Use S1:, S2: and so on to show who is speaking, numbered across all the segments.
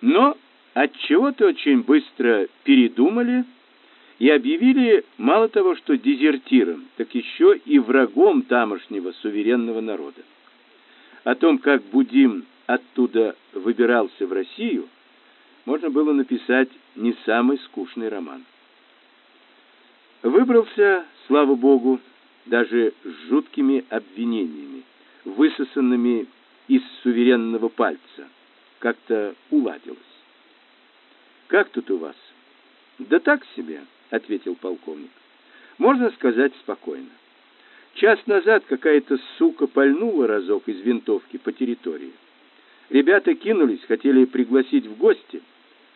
S1: Но от чего то очень быстро передумали и объявили мало того, что дезертиром, так еще и врагом тамошнего суверенного народа. О том, как Будим оттуда выбирался в Россию, можно было написать не самый скучный роман. Выбрался, слава богу, даже с жуткими обвинениями, высосанными из суверенного пальца. Как-то уладилось. «Как тут у вас?» «Да так себе», — ответил полковник. «Можно сказать спокойно. Час назад какая-то сука пальнула разок из винтовки по территории. Ребята кинулись, хотели пригласить в гости.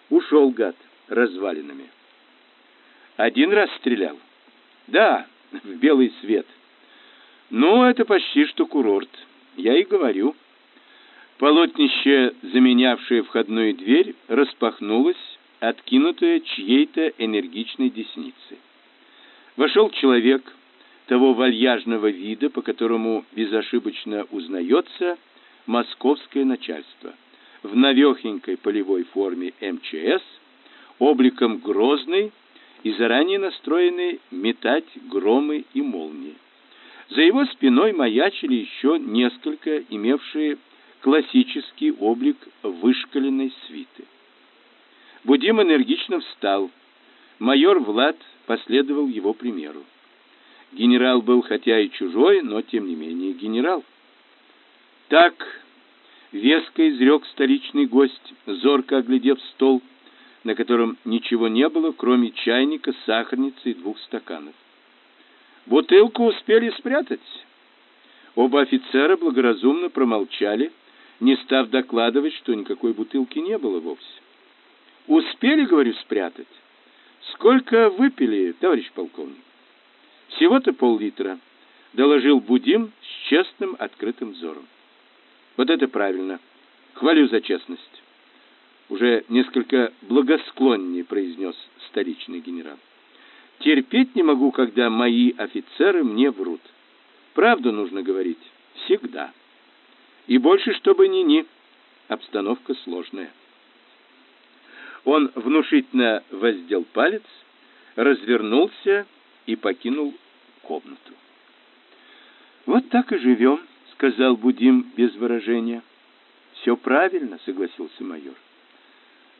S1: Ушел гад развалинами. Один раз стрелял? Да, в белый свет. Ну, это почти что курорт. Я и говорю. Полотнище, заменявшее входную дверь, распахнулось, откинутое чьей-то энергичной десницей. Вошел человек того вальяжного вида, по которому безошибочно узнается московское начальство, в навехенькой полевой форме МЧС, обликом грозный и заранее настроенный метать громы и молнии. За его спиной маячили еще несколько имевшие классический облик вышкаленной свиты. Будим энергично встал. Майор Влад последовал его примеру. Генерал был хотя и чужой, но тем не менее генерал. Так веско изрек столичный гость, зорко оглядев стол, на котором ничего не было, кроме чайника, сахарницы и двух стаканов. Бутылку успели спрятать. Оба офицера благоразумно промолчали, не став докладывать, что никакой бутылки не было вовсе. Успели, говорю, спрятать. Сколько выпили, товарищ полковник? Всего-то пол-литра, доложил Будим с честным открытым взором. Вот это правильно. Хвалю за честность. Уже несколько благосклоннее произнес столичный генерал. Терпеть не могу, когда мои офицеры мне врут. Правду нужно говорить всегда. И больше, чтобы ни-ни. Обстановка сложная. Он внушительно воздел палец, развернулся и покинул комнату. Вот так и живем, сказал Будим без выражения. «Все правильно, согласился майор.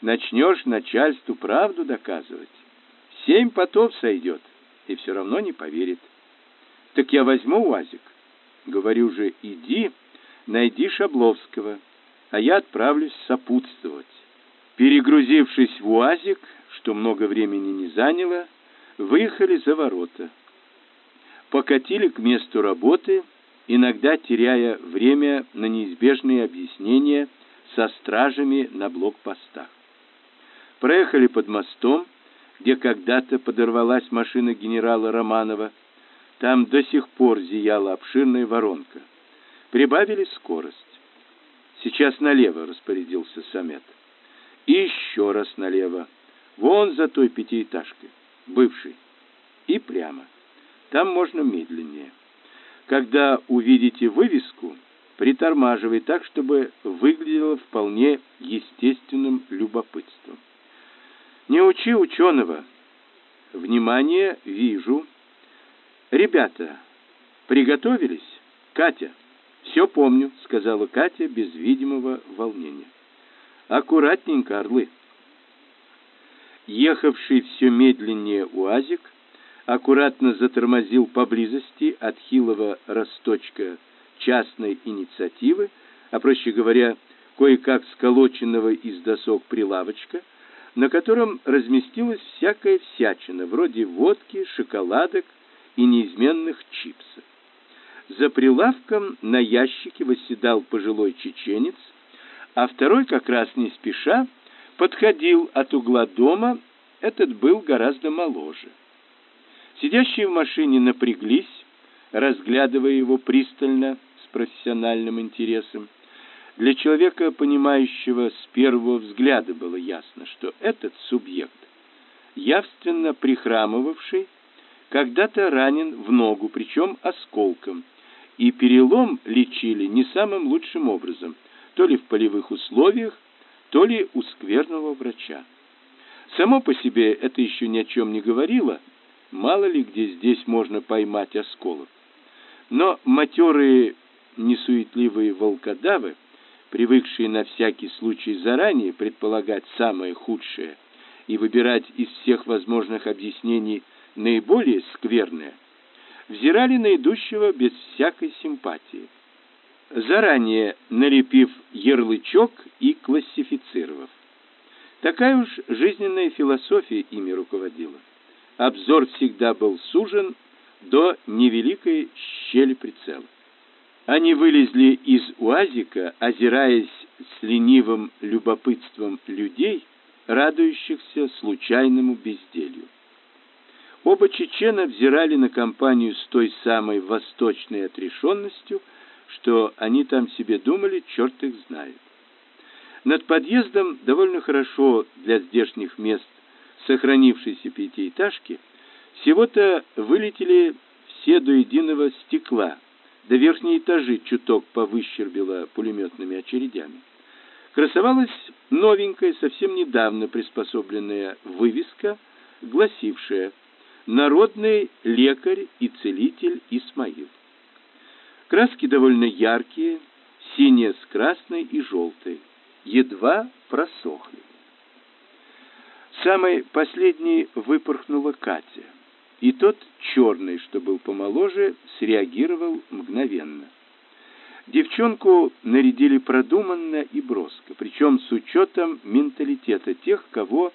S1: Начнешь начальству правду доказывать, семь потов сойдет, и все равно не поверит. Так я возьму УАЗик. Говорю же, иди, найди Шабловского, а я отправлюсь сопутствовать. Перегрузившись в УАЗик, что много времени не заняло, выехали за ворота. Покатили к месту работы, иногда теряя время на неизбежные объяснения со стражами на блокпостах. Проехали под мостом, где когда-то подорвалась машина генерала Романова. Там до сих пор зияла обширная воронка. Прибавили скорость. Сейчас налево распорядился Самет. И еще раз налево. Вон за той пятиэтажкой, бывшей. И прямо. Там можно медленнее. Когда увидите вывеску, притормаживай так, чтобы выглядело вполне естественным любопытством. Не учи ученого. Внимание, вижу. Ребята, приготовились? Катя. Все помню, сказала Катя без видимого волнения. Аккуратненько, орлы. Ехавший все медленнее УАЗик аккуратно затормозил поблизости от хилого росточка частной инициативы, а проще говоря, кое-как сколоченного из досок прилавочка, на котором разместилась всякая всячина, вроде водки, шоколадок и неизменных чипсов. За прилавком на ящике восседал пожилой чеченец, а второй как раз не спеша подходил от угла дома, этот был гораздо моложе. Сидящие в машине напряглись, разглядывая его пристально, с профессиональным интересом. Для человека, понимающего с первого взгляда, было ясно, что этот субъект, явственно прихрамывавший, когда-то ранен в ногу, причем осколком, и перелом лечили не самым лучшим образом, то ли в полевых условиях, то ли у скверного врача. Само по себе это еще ни о чем не говорило, мало ли где здесь можно поймать осколок. Но матерые несуетливые волкодавы, привыкшие на всякий случай заранее предполагать самое худшее и выбирать из всех возможных объяснений наиболее скверное, взирали на идущего без всякой симпатии, заранее налепив ярлычок и классифицировав. Такая уж жизненная философия ими руководила. Обзор всегда был сужен до невеликой щели прицела. Они вылезли из УАЗика, озираясь с ленивым любопытством людей, радующихся случайному безделью. Оба чечена взирали на компанию с той самой восточной отрешенностью, что они там себе думали, черт их знает. Над подъездом довольно хорошо для здешних мест сохранившейся пятиэтажки всего-то вылетели все до единого стекла, до верхние этажи чуток повыщербило пулеметными очередями. Красовалась новенькая, совсем недавно приспособленная вывеска, гласившая «Народный лекарь и целитель Исмаил». Краски довольно яркие, синяя с красной и желтой, едва просохли. Самой последней выпорхнула Катя, и тот черный, что был помоложе, среагировал мгновенно. Девчонку нарядили продуманно и броско, причем с учетом менталитета тех, кого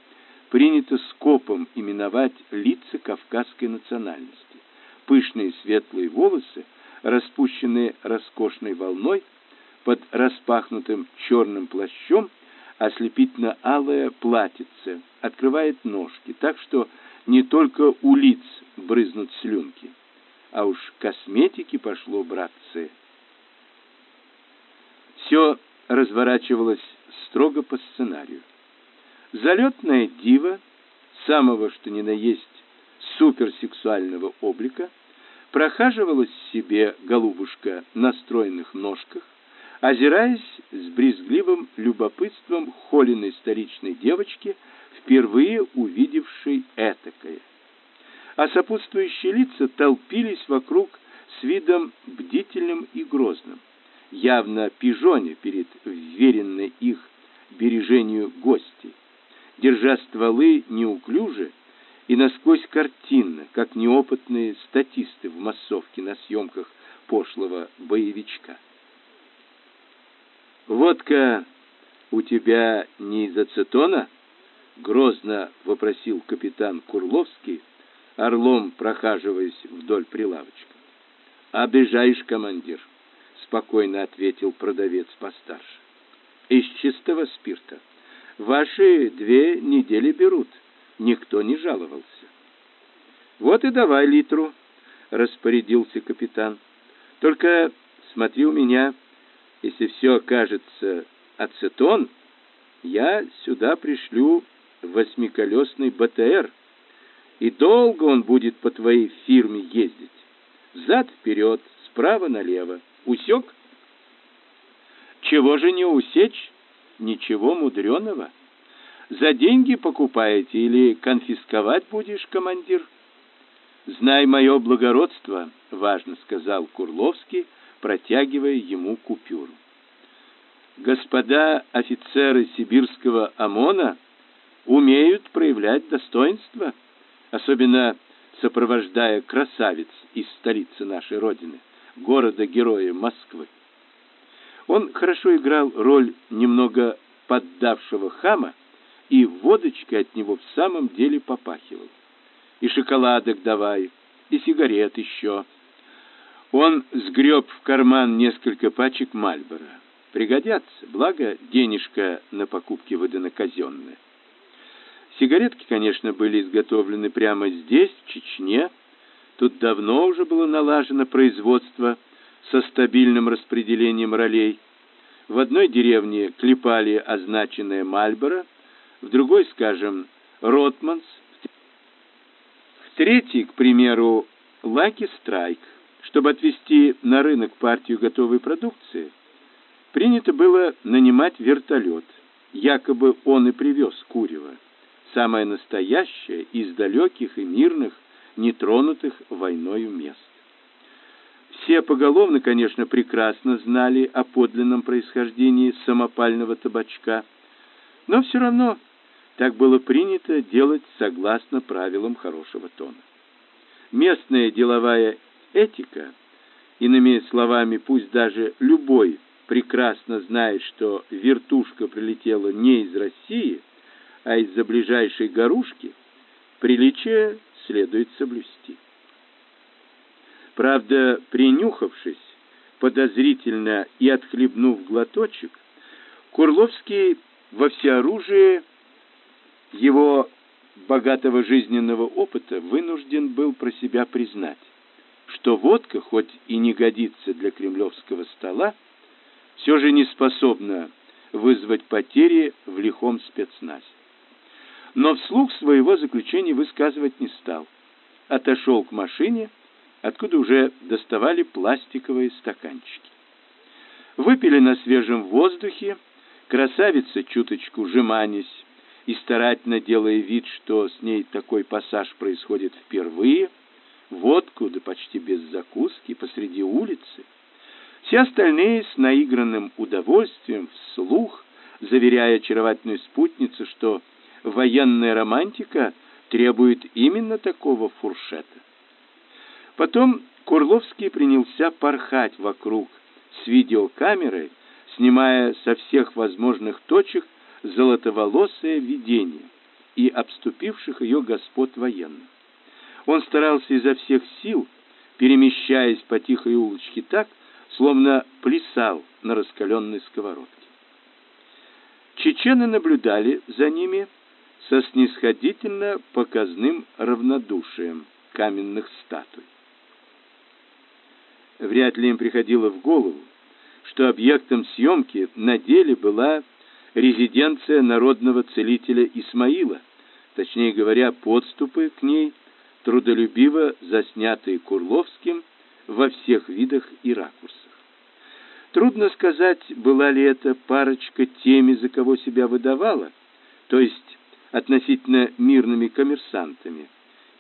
S1: принято скопом именовать лица кавказской национальности. Пышные светлые волосы, распущенные роскошной волной, под распахнутым черным плащом ослепительно-алое платьице открывает ножки, так что не только у лиц брызнут слюнки, а уж косметики пошло, братцы. Все разворачивалось строго по сценарию. Залетная дива, самого что ни на есть суперсексуального облика, прохаживалась себе голубушка на стройных ножках, озираясь с брезгливым любопытством холеной столичной девочки, впервые увидевшей этакое. А сопутствующие лица толпились вокруг с видом бдительным и грозным, явно пижоне перед вверенной их бережению гостей, держа стволы неуклюже и насквозь картинно, как неопытные статисты в массовке на съемках пошлого боевичка. «Водка у тебя не из ацетона?» — грозно вопросил капитан Курловский, орлом прохаживаясь вдоль прилавочка. «Обижаешь, командир», — спокойно ответил продавец постарше. «Из чистого спирта. Ваши две недели берут. Никто не жаловался». «Вот и давай литру», — распорядился капитан. «Только смотри у меня...» Если все окажется ацетон, я сюда пришлю восьмиколесный БТР, и долго он будет по твоей фирме ездить. Зад вперед, справа налево. Усек? Чего же не усечь? Ничего мудреного. За деньги покупаете или конфисковать будешь, командир? Знай мое благородство, важно сказал Курловский, протягивая ему купюру. Господа офицеры сибирского ОМОНа умеют проявлять достоинство, особенно сопровождая красавиц из столицы нашей родины, города-героя Москвы. Он хорошо играл роль немного поддавшего хама, и водочкой от него в самом деле попахивал. И шоколадок давай, и сигарет еще. Он сгреб в карман несколько пачек Мальбора. Пригодятся, благо денежка на покупки выдана казенная. Сигаретки, конечно, были изготовлены прямо здесь, в Чечне. Тут давно уже было налажено производство со стабильным распределением ролей. В одной деревне клепали означенное Мальборо, в другой, скажем, Ротманс, в третьей, к примеру, Лаки Страйк. Чтобы отвезти на рынок партию готовой продукции, принято было нанимать вертолет. якобы он и привез Курева, самое настоящее из далеких и мирных, нетронутых войною мест. Все поголовно, конечно, прекрасно знали о подлинном происхождении самопального табачка, но все равно так было принято делать согласно правилам хорошего тона. Местная деловая этика, иными словами, пусть даже любой прекрасно знает, что вертушка прилетела не из России, а из-за ближайшей горушки, приличие следует соблюсти. Правда, принюхавшись подозрительно и отхлебнув глоточек, Курловский во всеоружии его богатого жизненного опыта вынужден был про себя признать, что водка, хоть и не годится для кремлевского стола, все же не способна вызвать потери в лихом спецназе. Но вслух своего заключения высказывать не стал. Отошел к машине, откуда уже доставали пластиковые стаканчики. Выпили на свежем воздухе, красавица чуточку жеманясь и старательно делая вид, что с ней такой пассаж происходит впервые, водку, да почти без закуски, посреди улицы. Все остальные с наигранным удовольствием вслух, заверяя очаровательную спутницу, что военная романтика требует именно такого фуршета. Потом Курловский принялся порхать вокруг с видеокамерой, снимая со всех возможных точек золотоволосое видение и обступивших ее господ военных. Он старался изо всех сил, перемещаясь по тихой улочке так, словно плясал на раскаленной сковородке. Чечены наблюдали за ними со снисходительно показным равнодушием каменных статуй. Вряд ли им приходило в голову, что объектом съемки на деле была резиденция народного целителя Исмаила, точнее говоря, подступы к ней, трудолюбиво заснятые Курловским во всех видах и ракурсах. Трудно сказать, была ли эта парочка теми, за кого себя выдавала, то есть относительно мирными коммерсантами,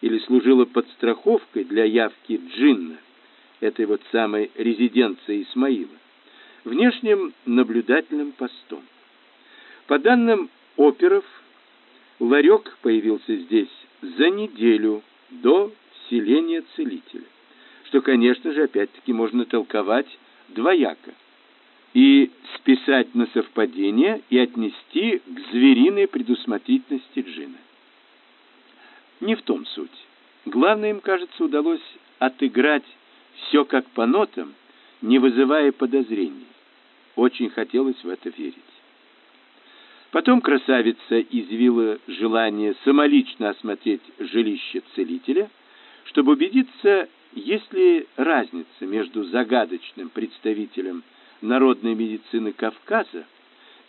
S1: или служила подстраховкой для явки джинна, этой вот самой резиденции Исмаила, внешним наблюдательным постом. По данным оперов, ларек появился здесь за неделю до вселения целителя, что, конечно же, опять-таки можно толковать двояко и списать на совпадение и отнести к звериной предусмотрительности джина. Не в том суть. Главное им, кажется, удалось отыграть все как по нотам, не вызывая подозрений. Очень хотелось в это верить. Потом красавица извила желание самолично осмотреть жилище целителя, чтобы убедиться, есть ли разница между загадочным представителем народной медицины Кавказа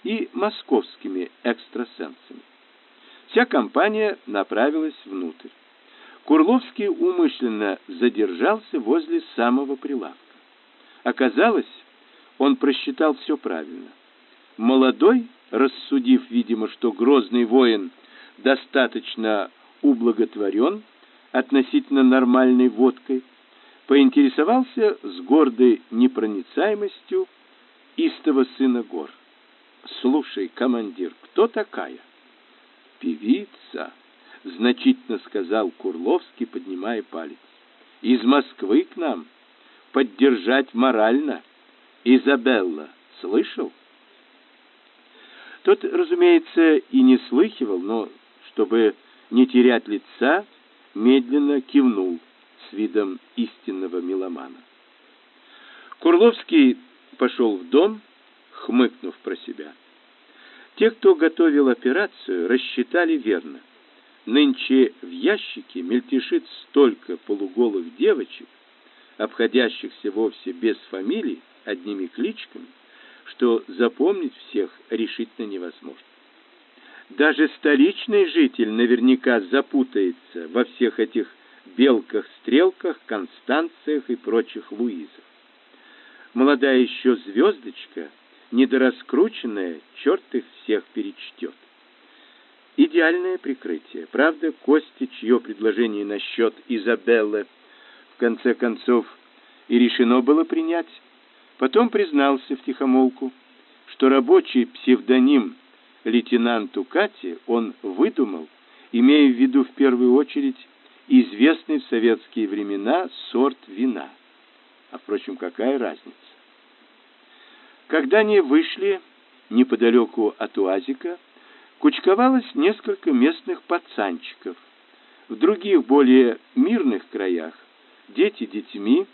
S1: и московскими экстрасенсами. Вся компания направилась внутрь. Курловский умышленно задержался возле самого прилавка. Оказалось, он просчитал все правильно. Молодой, рассудив, видимо, что грозный воин достаточно ублаготворен относительно нормальной водкой, поинтересовался с гордой непроницаемостью истого сына гор. «Слушай, командир, кто такая?» «Певица», значительно сказал Курловский, поднимая палец. Из Москвы к нам поддержать морально. Изабелла, слышал? Тот, разумеется, и не слыхивал, но чтобы не терять лица, медленно кивнул с видом истинного меломана. Курловский пошел в дом, хмыкнув про себя. Те, кто готовил операцию, рассчитали верно. Нынче в ящике мельтешит столько полуголых девочек, обходящихся вовсе без фамилий, одними кличками, что запомнить всех решительно невозможно. Даже столичный житель наверняка запутается во всех этих белках-стрелках, констанциях и прочих луизах. Молодая еще звездочка недораскрученная, черт их всех перечтет. Идеальное прикрытие. Правда, Костя, чье предложение насчет Изабеллы в конце концов и решено было принять, потом признался в тихомолку, что рабочий псевдоним лейтенанту Кате он выдумал, имея в виду в первую очередь известный в советские времена сорт вина. А впрочем, какая разница? Когда они вышли неподалеку от УАЗика, кучковалось несколько местных пацанчиков. В других, более мирных краях дети детьми,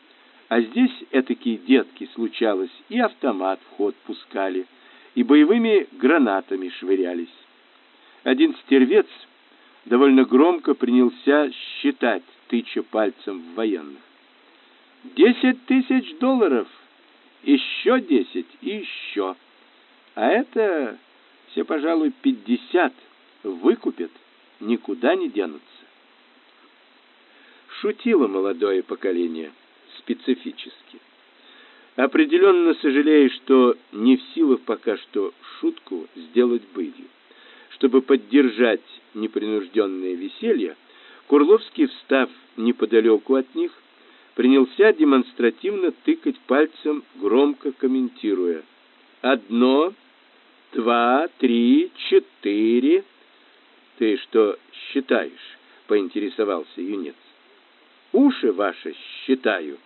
S1: а здесь этакие детки случалось, и автомат в ход пускали, и боевыми гранатами швырялись. Один стервец довольно громко принялся считать, тыча пальцем в военных. «Десять тысяч долларов! Еще десять и еще! А это все, пожалуй, пятьдесят выкупят, никуда не денутся. Шутило молодое поколение, специфически. Определенно сожалею, что не в силах пока что шутку сделать былью. Чтобы поддержать непринужденное веселье, Курловский, встав неподалеку от них, принялся демонстративно тыкать пальцем, громко комментируя. «Одно, два, три, четыре. Ты что считаешь? поинтересовался юнец. Уши ваши считаю,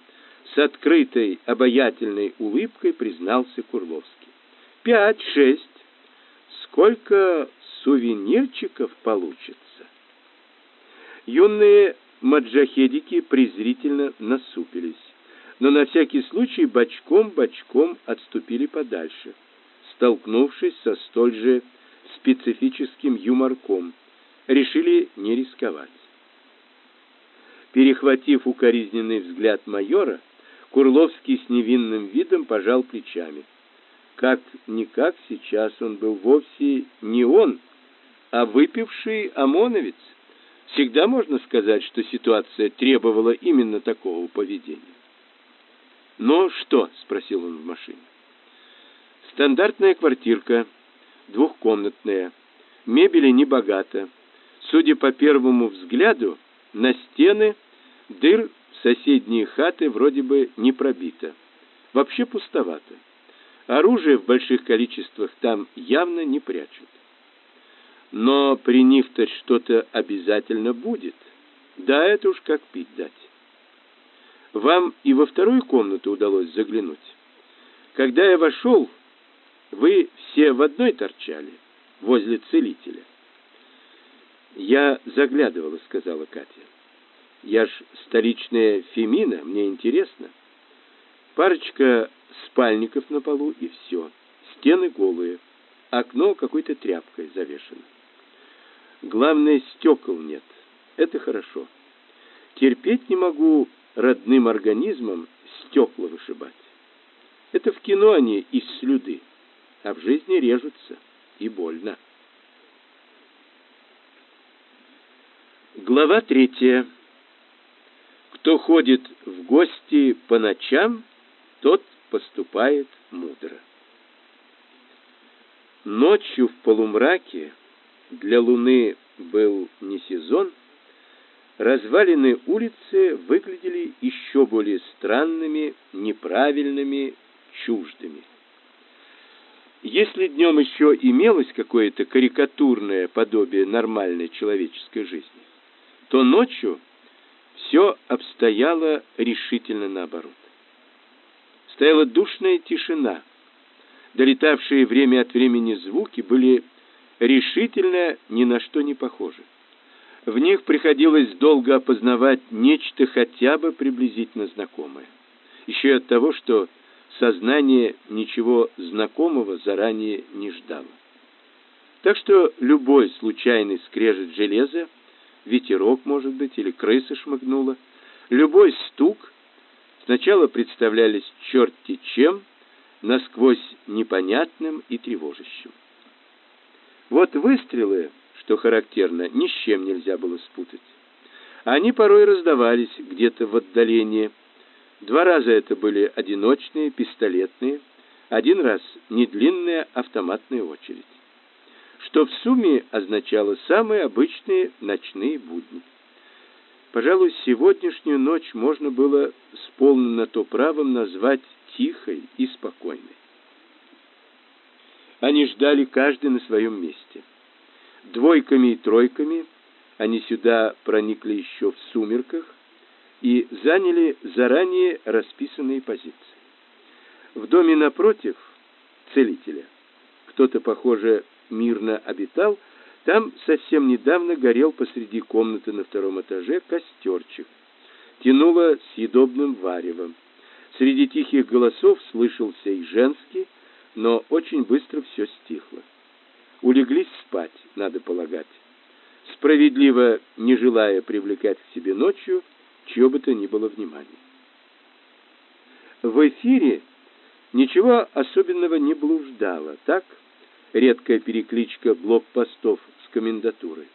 S1: с открытой обаятельной улыбкой признался Курловский. Пять, шесть. Сколько сувенирчиков получится? Юные маджахедики презрительно насупились, но на всякий случай бочком-бочком отступили подальше столкнувшись со столь же специфическим юморком, решили не рисковать. Перехватив укоризненный взгляд майора, Курловский с невинным видом пожал плечами. Как-никак сейчас он был вовсе не он, а выпивший ОМОНовец. Всегда можно сказать, что ситуация требовала именно такого поведения. «Но что?» — спросил он в машине. Стандартная квартирка, двухкомнатная. Мебели не богато. Судя по первому взгляду, на стены дыр в соседние хаты вроде бы не пробито. Вообще пустовато. Оружие в больших количествах там явно не прячут. Но при них-то что-то обязательно будет. Да, это уж как пить дать. Вам и во вторую комнату удалось заглянуть. Когда я вошел, вы все в одной торчали, возле целителя. Я заглядывала, сказала Катя. Я ж столичная фемина, мне интересно. Парочка спальников на полу и все. Стены голые, окно какой-то тряпкой завешено. Главное, стекол нет. Это хорошо. Терпеть не могу родным организмом стекла вышибать. Это в кино они из слюды а в жизни режутся, и больно. Глава третья. Кто ходит в гости по ночам, тот поступает мудро. Ночью в полумраке для луны был не сезон, развалины улицы выглядели еще более странными, неправильными, чуждыми. Если днем еще имелось какое-то карикатурное подобие нормальной человеческой жизни, то ночью все обстояло решительно наоборот. Стояла душная тишина. Долетавшие время от времени звуки были решительно ни на что не похожи. В них приходилось долго опознавать нечто хотя бы приблизительно знакомое. Еще и от того, что сознание ничего знакомого заранее не ждало. Так что любой случайный скрежет железа, ветерок, может быть, или крыса шмыгнула, любой стук сначала представлялись черти чем, насквозь непонятным и тревожащим. Вот выстрелы, что характерно, ни с чем нельзя было спутать. Они порой раздавались где-то в отдалении, Два раза это были одиночные, пистолетные, один раз недлинная автоматная очередь, что в сумме означало самые обычные ночные будни. Пожалуй, сегодняшнюю ночь можно было с полным на то правом назвать тихой и спокойной. Они ждали каждый на своем месте. Двойками и тройками они сюда проникли еще в сумерках и заняли заранее расписанные позиции. В доме напротив целителя кто-то, похоже, мирно обитал, там совсем недавно горел посреди комнаты на втором этаже костерчик. Тянуло съедобным варевом. Среди тихих голосов слышался и женский, но очень быстро все стихло. Улеглись спать, надо полагать, справедливо не желая привлекать к себе ночью чье бы то ни было внимание. В эфире ничего особенного не блуждало, так? Редкая перекличка блокпостов с комендатурой.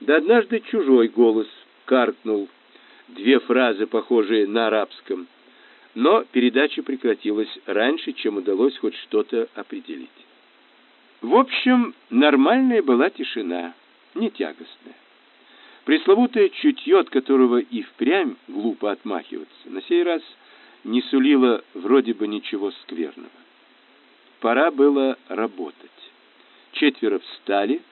S1: Да однажды чужой голос каркнул, две фразы, похожие на арабском, но передача прекратилась раньше, чем удалось хоть что-то определить. В общем, нормальная была тишина, не тягостная. Пресловутое чутье, от которого и впрямь глупо отмахиваться, на сей раз не сулило вроде бы ничего скверного. Пора было работать. Четверо встали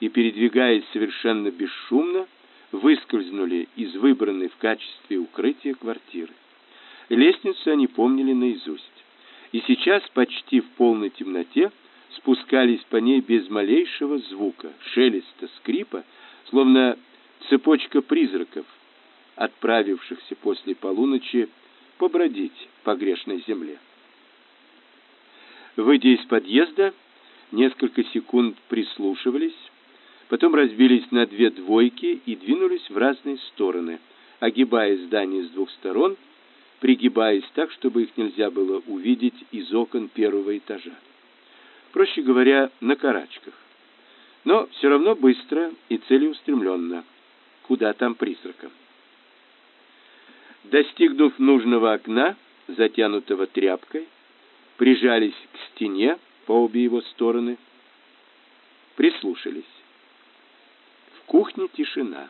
S1: и, передвигаясь совершенно бесшумно, выскользнули из выбранной в качестве укрытия квартиры. Лестницу они помнили наизусть. И сейчас почти в полной темноте спускались по ней без малейшего звука, шелеста, скрипа, словно цепочка призраков, отправившихся после полуночи побродить по грешной земле. Выйдя из подъезда, несколько секунд прислушивались, потом разбились на две двойки и двинулись в разные стороны, огибая здание с двух сторон, пригибаясь так, чтобы их нельзя было увидеть из окон первого этажа. Проще говоря, на карачках. Но все равно быстро и целеустремленно. Куда там призракам? Достигнув нужного окна, затянутого тряпкой, прижались к стене по обе его стороны, прислушались. В кухне тишина.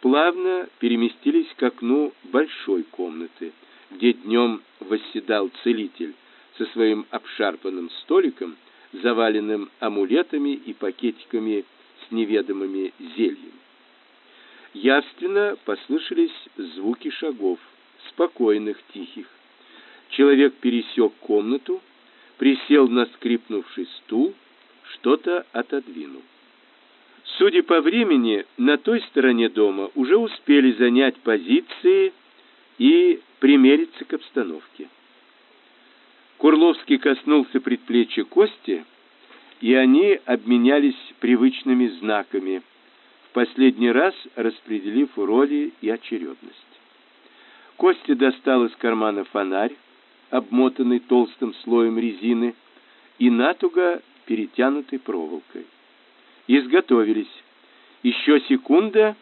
S1: Плавно переместились к окну большой комнаты, где днем восседал целитель со своим обшарпанным столиком, заваленным амулетами и пакетиками с неведомыми зельями. Явственно послышались звуки шагов, спокойных, тихих. Человек пересек комнату, присел на скрипнувший стул, что-то отодвинул. Судя по времени, на той стороне дома уже успели занять позиции и примериться к обстановке. Курловский коснулся предплечья Кости, и они обменялись привычными знаками, последний раз распределив роли и очередность. Костя достал из кармана фонарь, обмотанный толстым слоем резины и натуго перетянутый проволокой. Изготовились. Еще секунда,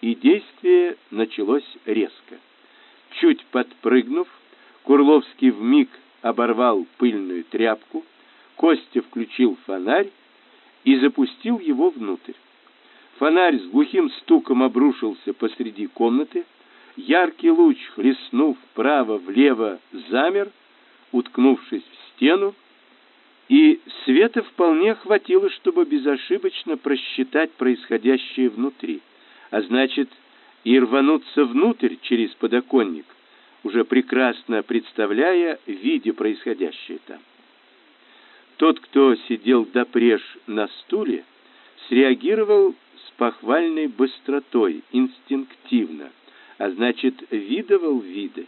S1: и действие началось резко. Чуть подпрыгнув, Курловский вмиг оборвал пыльную тряпку, Костя включил фонарь и запустил его внутрь. Фонарь с глухим стуком обрушился посреди комнаты, яркий луч, хлестнув вправо-влево, замер, уткнувшись в стену, и света вполне хватило, чтобы безошибочно просчитать происходящее внутри, а значит, и рвануться внутрь через подоконник, уже прекрасно представляя, виде происходящее там. Тот, кто сидел допреж на стуле, среагировал с похвальной быстротой, инстинктивно, а значит, видовал виды.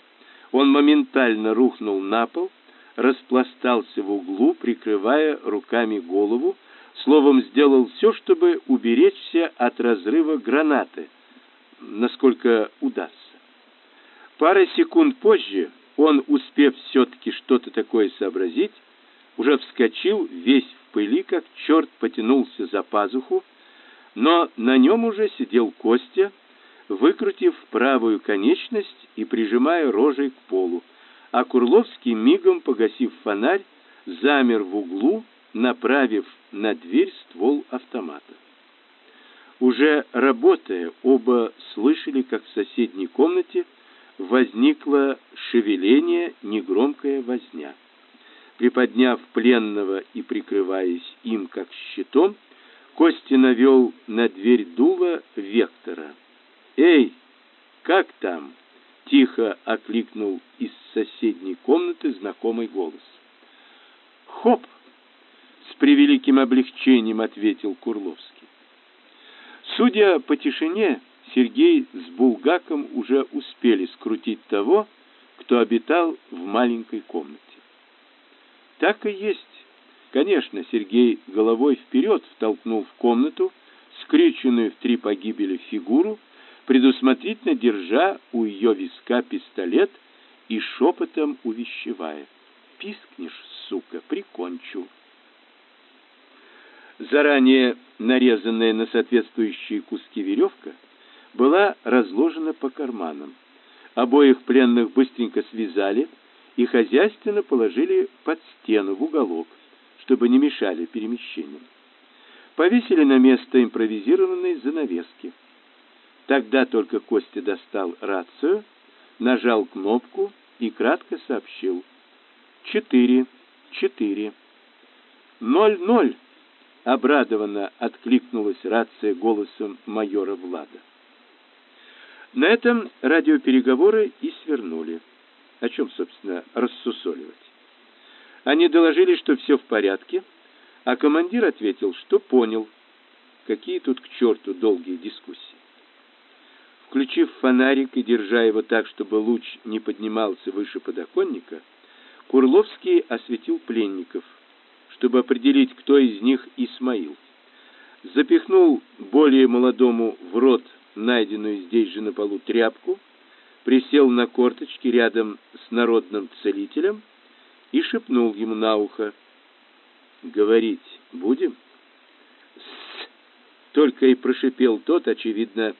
S1: Он моментально рухнул на пол, распластался в углу, прикрывая руками голову, словом, сделал все, чтобы уберечься от разрыва гранаты, насколько удастся. Пара секунд позже он, успев все-таки что-то такое сообразить, уже вскочил весь в пыли, как черт потянулся за пазуху, но на нем уже сидел Костя, выкрутив правую конечность и прижимая рожей к полу, а Курловский, мигом погасив фонарь, замер в углу, направив на дверь ствол автомата. Уже работая, оба слышали, как в соседней комнате возникло шевеление, негромкая возня. Приподняв пленного и прикрываясь им как щитом, Костя навел на дверь дула вектора. «Эй, как там?» — тихо окликнул из соседней комнаты знакомый голос. «Хоп!» — с превеликим облегчением ответил Курловский. Судя по тишине, Сергей с Булгаком уже успели скрутить того, кто обитал в маленькой комнате. Так и есть. Конечно, Сергей головой вперед втолкнул в комнату скрюченную в три погибели фигуру, предусмотрительно держа у ее виска пистолет и шепотом увещевая. «Пискнешь, сука, прикончу». Заранее нарезанная на соответствующие куски веревка была разложена по карманам. Обоих пленных быстренько связали и хозяйственно положили под стену в уголок, чтобы не мешали перемещениям. Повесили на место импровизированные занавески. Тогда только Костя достал рацию, нажал кнопку и кратко сообщил. «Четыре, четыре, ноль, ноль». Обрадованно откликнулась рация голосом майора Влада. На этом радиопереговоры и свернули. О чем, собственно, рассусоливать? Они доложили, что все в порядке, а командир ответил, что понял. Какие тут к черту долгие дискуссии. Включив фонарик и держа его так, чтобы луч не поднимался выше подоконника, Курловский осветил пленников – чтобы определить, кто из них Исмаил. Запихнул более молодому в рот найденную здесь же на полу тряпку, присел на корточки рядом с народным целителем и шепнул ему на ухо. «Говорить будем?» «С!» — только и прошипел тот, очевидно,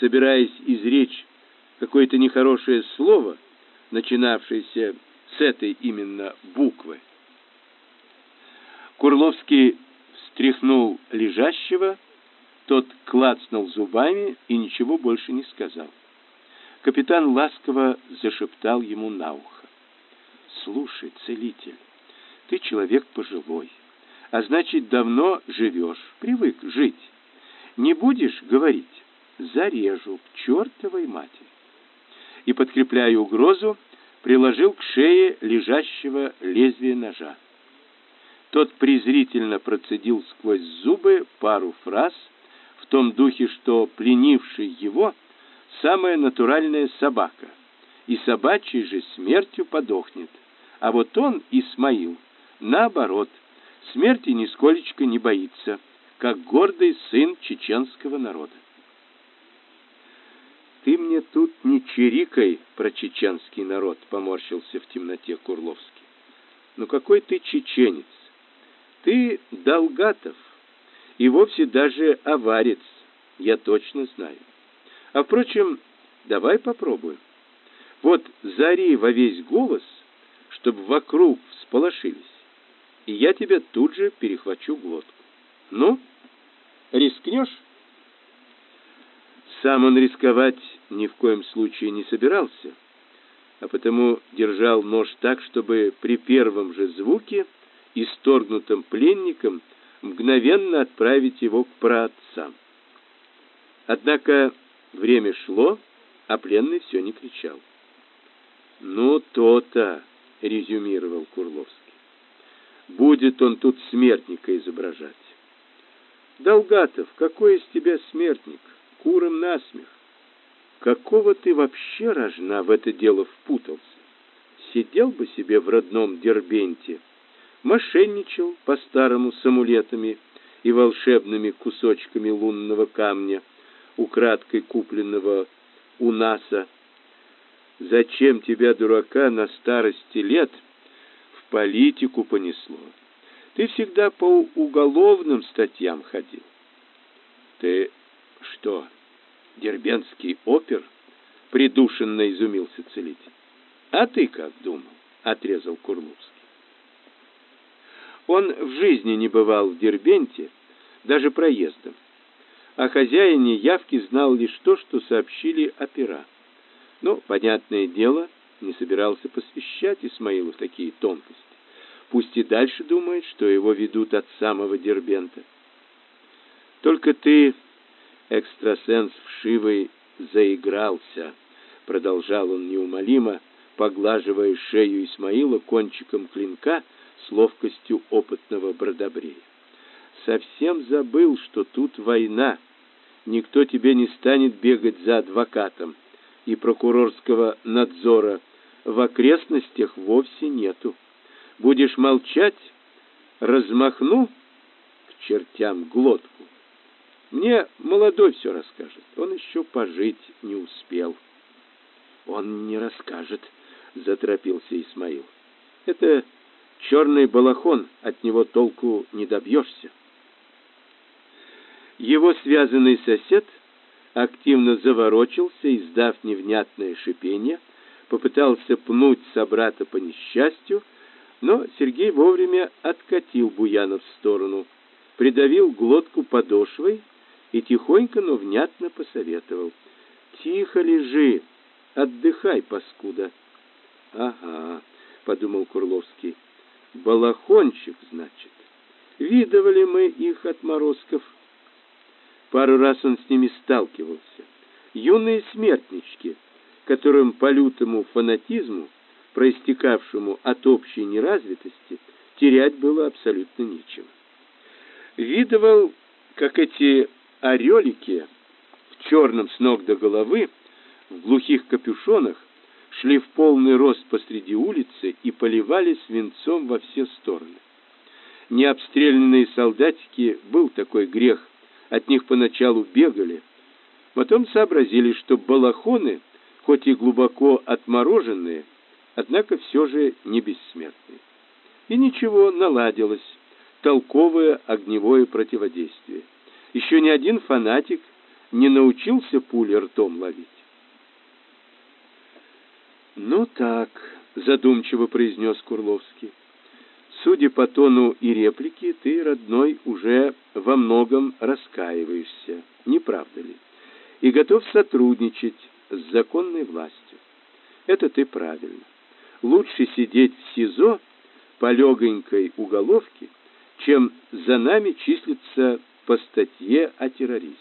S1: собираясь изречь какое-то нехорошее слово, начинавшееся с этой именно буквы. Курловский встряхнул лежащего, тот клацнул зубами и ничего больше не сказал. Капитан ласково зашептал ему на ухо. «Слушай, целитель, ты человек пожилой, а значит, давно живешь, привык жить. Не будешь говорить, зарежу к чертовой матери». И, подкрепляя угрозу, приложил к шее лежащего лезвие ножа. Тот презрительно процедил сквозь зубы пару фраз в том духе, что пленивший его самая натуральная собака, и собачьей же смертью подохнет. А вот он, Исмаил, наоборот, смерти нисколечко не боится, как гордый сын чеченского народа. Ты мне тут не чирикай про чеченский народ, поморщился в темноте Курловский. Ну какой ты чеченец? Ты Долгатов, и вовсе даже аварец, я точно знаю. А впрочем, давай попробуем. Вот зари во весь голос, чтобы вокруг всполошились, и я тебя тут же перехвачу глотку. Ну, рискнешь? Сам он рисковать ни в коем случае не собирался, а потому держал нож так, чтобы при первом же звуке исторгнутым пленником мгновенно отправить его к праотцам. Однако время шло, а пленный все не кричал. «Ну, то-то», — резюмировал Курловский. «Будет он тут смертника изображать». «Долгатов, какой из тебя смертник? Куром насмех. Какого ты вообще, рожна, в это дело впутался? Сидел бы себе в родном Дербенте, мошенничал по-старому с амулетами и волшебными кусочками лунного камня, украдкой купленного у НАСА. Зачем тебя, дурака, на старости лет в политику понесло? Ты всегда по уголовным статьям ходил. Ты что, дербенский опер? Придушенно изумился целитель. А ты как думал? отрезал Курловский. Он в жизни не бывал в Дербенте, даже проездом. О хозяине явки знал лишь то, что сообщили опера. Но, понятное дело, не собирался посвящать Исмаилу такие тонкости. Пусть и дальше думает, что его ведут от самого Дербента. Только ты, экстрасенс вшивый, заигрался, продолжал он неумолимо, поглаживая шею Исмаила кончиком клинка с ловкостью опытного бродобрея. Совсем забыл, что тут война. Никто тебе не станет бегать за адвокатом, и прокурорского надзора в окрестностях вовсе нету. Будешь молчать, размахну к чертям глотку. Мне молодой все расскажет. Он еще пожить не успел. Он не расскажет, заторопился Исмаил. Это черный балахон, от него толку не добьешься. Его связанный сосед активно заворочился, издав невнятное шипение, попытался пнуть собрата по несчастью, но Сергей вовремя откатил Буянов в сторону, придавил глотку подошвой и тихонько, но внятно посоветовал: "Тихо лежи, отдыхай, паскуда". Ага, подумал Курловский. Балахончик, значит. Видывали мы их отморозков. Пару раз он с ними сталкивался. Юные смертнички, которым по лютому фанатизму, проистекавшему от общей неразвитости, терять было абсолютно нечего. Видывал, как эти орелики в черном с ног до головы, в глухих капюшонах, шли в полный рост посреди улицы и поливали свинцом во все стороны. Необстрелянные солдатики был такой грех, от них поначалу бегали, потом сообразили, что балахоны, хоть и глубоко отмороженные, однако все же не бессмертные. И ничего, наладилось толковое огневое противодействие. Еще ни один фанатик не научился пули ртом ловить. Ну так, задумчиво произнес Курловский. Судя по тону и реплике, ты, родной, уже во многом раскаиваешься, не правда ли? И готов сотрудничать с законной властью. Это ты правильно. Лучше сидеть в СИЗО по легонькой уголовке, чем за нами числиться по статье о терроризме,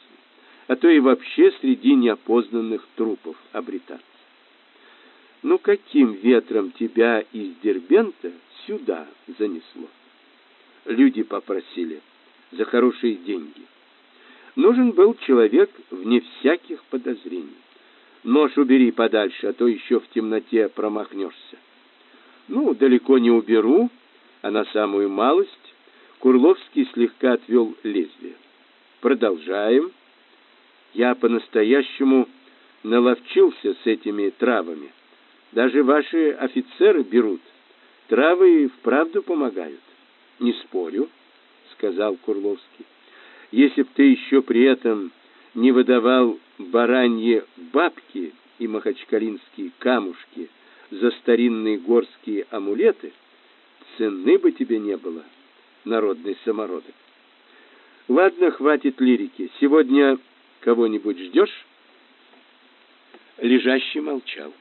S1: а то и вообще среди неопознанных трупов обретаться. Ну каким ветром тебя из Дербента сюда занесло? Люди попросили за хорошие деньги. Нужен был человек вне всяких подозрений. Нож убери подальше, а то еще в темноте промахнешься. Ну, далеко не уберу, а на самую малость Курловский слегка отвел лезвие. Продолжаем. Я по-настоящему наловчился с этими травами. Даже ваши офицеры берут. Травы вправду помогают. Не спорю, сказал Курловский. Если б ты еще при этом не выдавал баранье бабки и махачкалинские камушки за старинные горские амулеты, цены бы тебе не было, народный самородок. Ладно, хватит лирики. Сегодня кого-нибудь ждешь?» Лежащий молчал.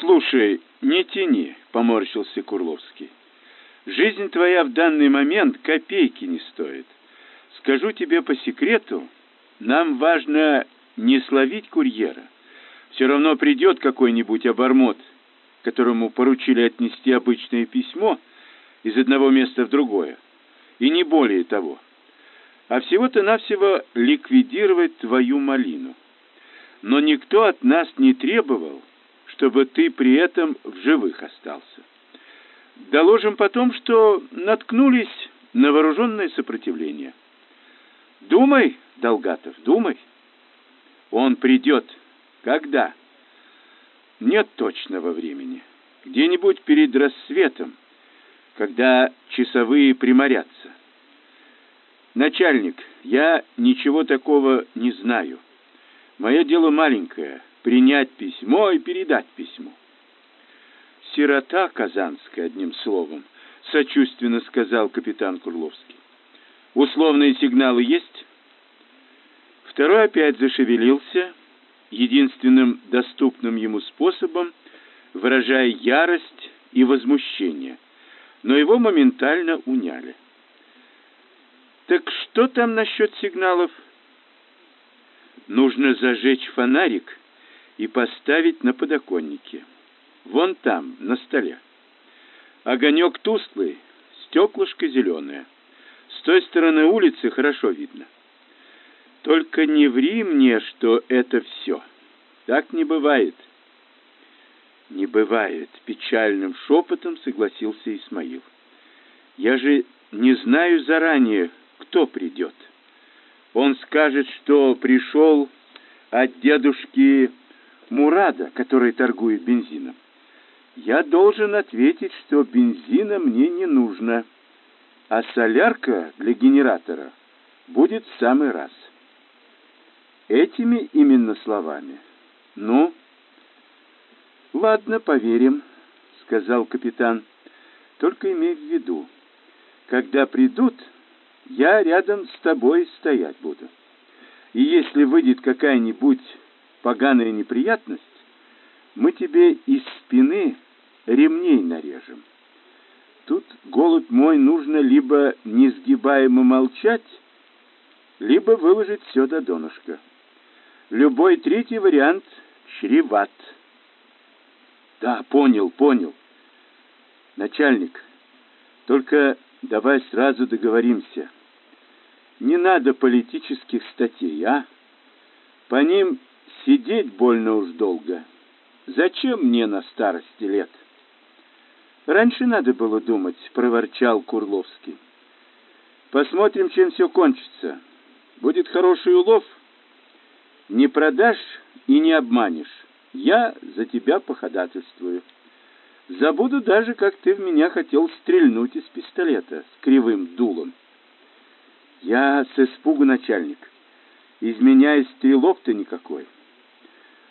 S2: Слушай, не тяни, поморщился Курловский. Жизнь твоя в данный момент копейки не стоит. Скажу тебе по секрету, нам важно не словить курьера. Все равно придет какой-нибудь обормот, которому поручили отнести обычное письмо из одного места в другое, и не более того. А всего-то навсего ликвидировать твою малину. Но никто от нас не требовал, чтобы ты при этом в живых остался. Доложим потом, что наткнулись на вооруженное сопротивление. Думай, Долгатов, думай. Он придет. Когда? Нет точного времени. Где-нибудь перед рассветом, когда часовые приморятся. Начальник, я ничего такого не знаю. Мое дело маленькое принять письмо и передать письмо. сирота казанская, одним словом, сочувственно сказал капитан Курловский. Условные сигналы есть? Второй опять зашевелился, единственным доступным ему способом, выражая ярость и возмущение, но его моментально уняли. Так что там насчет сигналов? Нужно зажечь фонарик и поставить на подоконнике. Вон там, на столе. Огонек тусклый, стеклышко зеленое. С той стороны улицы хорошо видно. Только не ври мне, что это все. Так не бывает. Не бывает, печальным шепотом согласился Исмаил. Я же не знаю заранее, кто придет. Он скажет, что пришел от дедушки Мурада, который торгует бензином. Я должен ответить, что бензина мне не нужно, а солярка для генератора будет в самый раз. Этими именно словами. Ну, ладно, поверим, сказал капитан. Только имей в виду, когда придут, я рядом с тобой стоять буду. И если выйдет какая-нибудь поганая неприятность, мы тебе из спины ремней нарежем. Тут, голубь мой, нужно либо несгибаемо молчать, либо выложить все до донышка. Любой третий вариант чреват. Да, понял, понял. Начальник, только давай сразу договоримся. Не надо политических статей, а? По ним сидеть больно уж долго. Зачем мне на старости лет? Раньше надо было думать, проворчал Курловский. Посмотрим, чем все кончится. Будет хороший улов, не продашь и не обманешь. Я за тебя походатайствую. Забуду даже, как ты в меня хотел стрельнуть из пистолета с кривым дулом. Я с испугу начальник. Из меня и стрелок-то никакой.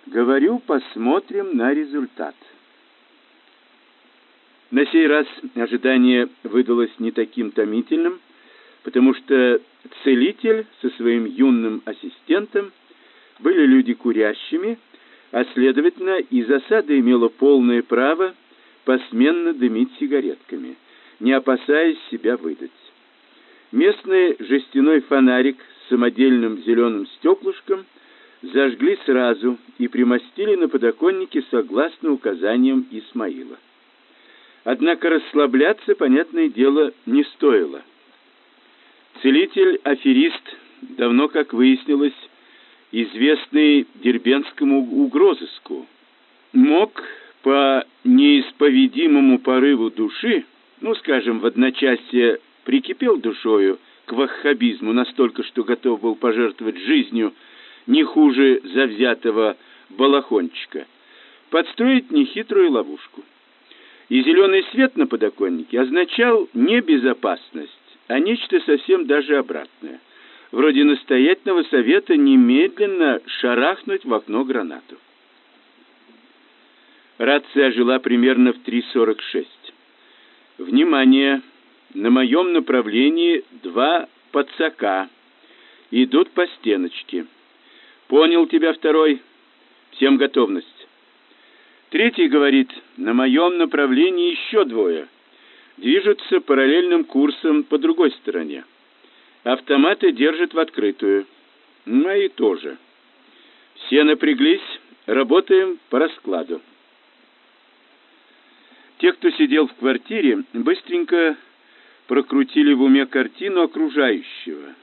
S2: Говорю, посмотрим на результат. На сей раз ожидание выдалось не таким томительным, потому что целитель со своим юным ассистентом были люди курящими, а следовательно и засада имела полное право посменно дымить сигаретками, не опасаясь себя выдать. Местный жестяной фонарик с самодельным зеленым стеклышком зажгли сразу и примостили на подоконнике согласно указаниям Исмаила. Однако расслабляться, понятное дело, не стоило. Целитель-аферист, давно, как выяснилось, известный дербенскому угрозыску, мог по неисповедимому порыву души, ну, скажем, в одночасье прикипел душою к ваххабизму настолько, что готов был пожертвовать жизнью не хуже завзятого балахончика, подстроить нехитрую ловушку. И зеленый свет на подоконнике означал не безопасность, а нечто совсем даже обратное – вроде настоятельного совета немедленно шарахнуть в окно гранату. Рация жила примерно в 3.46. Внимание! На моем направлении два подсака. Идут по стеночке. Понял тебя второй. Всем готовность. Третий говорит, на моем направлении еще двое. Движутся параллельным курсом по другой стороне. Автоматы держат в открытую. Мои тоже. Все напряглись, работаем по раскладу. Те, кто сидел в квартире, быстренько прокрутили в уме картину окружающего.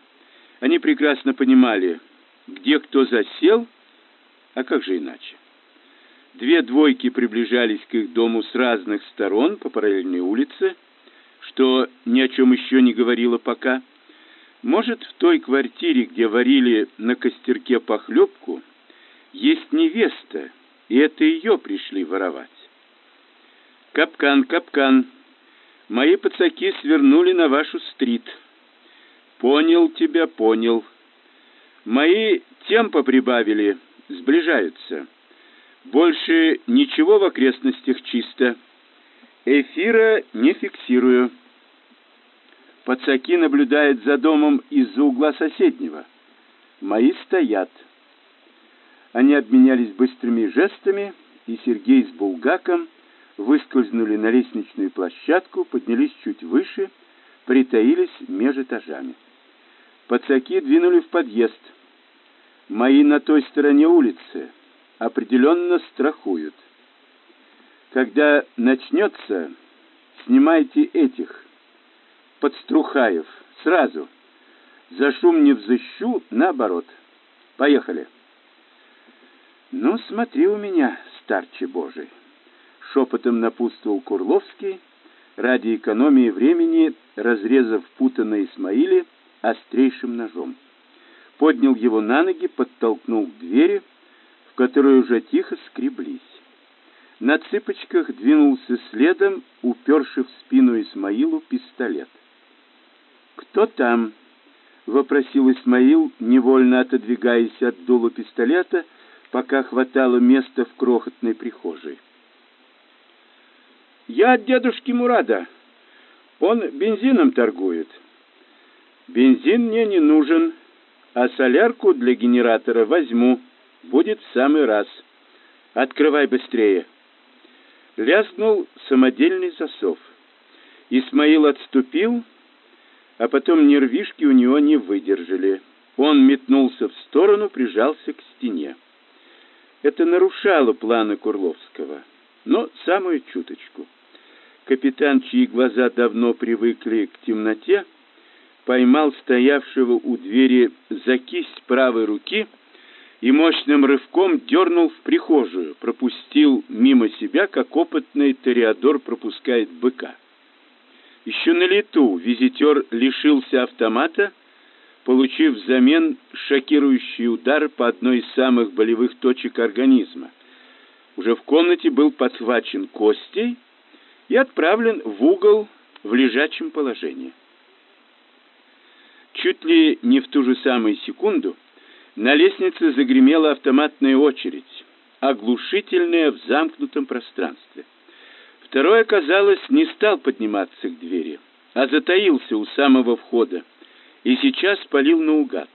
S2: Они прекрасно понимали, где кто засел, а как же иначе. Две двойки приближались к их дому с разных сторон по параллельной улице, что ни о чем еще не говорило пока. Может, в той квартире, где варили на костерке похлебку, есть невеста, и это ее пришли воровать. Капкан, капкан. Мои пацаки свернули на вашу стрит. Понял тебя, понял. Мои темпо прибавили, сближаются. Больше ничего в окрестностях чисто. Эфира не фиксирую. Пацаки наблюдают за домом из-за угла соседнего. Мои стоят. Они обменялись быстрыми жестами, и Сергей с Булгаком выскользнули на лестничную площадку, поднялись чуть выше, притаились меж этажами. Пацаки двинули в подъезд. Мои на той стороне улицы определенно страхуют. Когда начнется, снимайте этих, подструхаев, сразу. За шум не взыщу, наоборот. Поехали. Ну, смотри у меня, старче Божий. Шепотом напутствовал Курловский, ради экономии времени разрезав путанное Исмаиле острейшим ножом. Поднял его на ноги, подтолкнул к двери, в которой уже тихо скреблись. На цыпочках двинулся следом, уперший в спину Исмаилу пистолет. «Кто там?» — вопросил Исмаил, невольно отодвигаясь от дула пистолета, пока хватало места в крохотной прихожей. «Я от дедушки Мурада. Он бензином торгует. Бензин мне не нужен, а солярку для генератора возьму. Будет в самый раз. Открывай быстрее». Лязгнул самодельный засов. Исмаил отступил, а потом нервишки у него не выдержали. Он метнулся в сторону, прижался к стене. Это нарушало планы Курловского, но самую чуточку. Капитан, чьи глаза давно привыкли к темноте, поймал стоявшего у двери за кисть правой руки и мощным рывком дернул в прихожую, пропустил мимо себя, как опытный ториадор пропускает быка. Еще на лету визитер лишился автомата, получив взамен шокирующий удар по одной из самых болевых точек организма. Уже в комнате был подхвачен Костей и отправлен в угол в лежачем положении. Чуть ли не в ту же самую секунду на лестнице загремела автоматная очередь, оглушительная в замкнутом пространстве. Второй, оказалось, не стал подниматься к двери, а затаился у самого входа и сейчас палил наугад.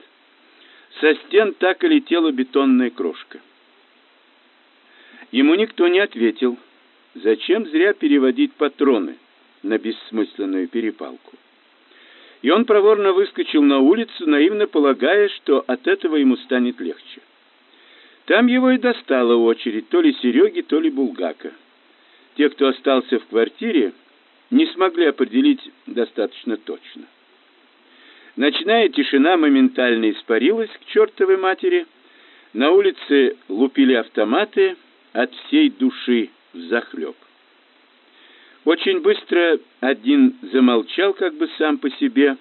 S2: Со стен так и летела бетонная крошка. Ему никто не ответил. Зачем зря переводить патроны на бессмысленную перепалку? И он проворно выскочил на улицу, наивно полагая, что от этого ему станет легче. Там его и достала очередь то ли Сереги, то ли Булгака. Те, кто остался в квартире, не смогли определить достаточно точно. Ночная тишина моментально испарилась к чертовой матери. На улице лупили автоматы от всей души взахлеб. Очень быстро один замолчал как бы сам по себе.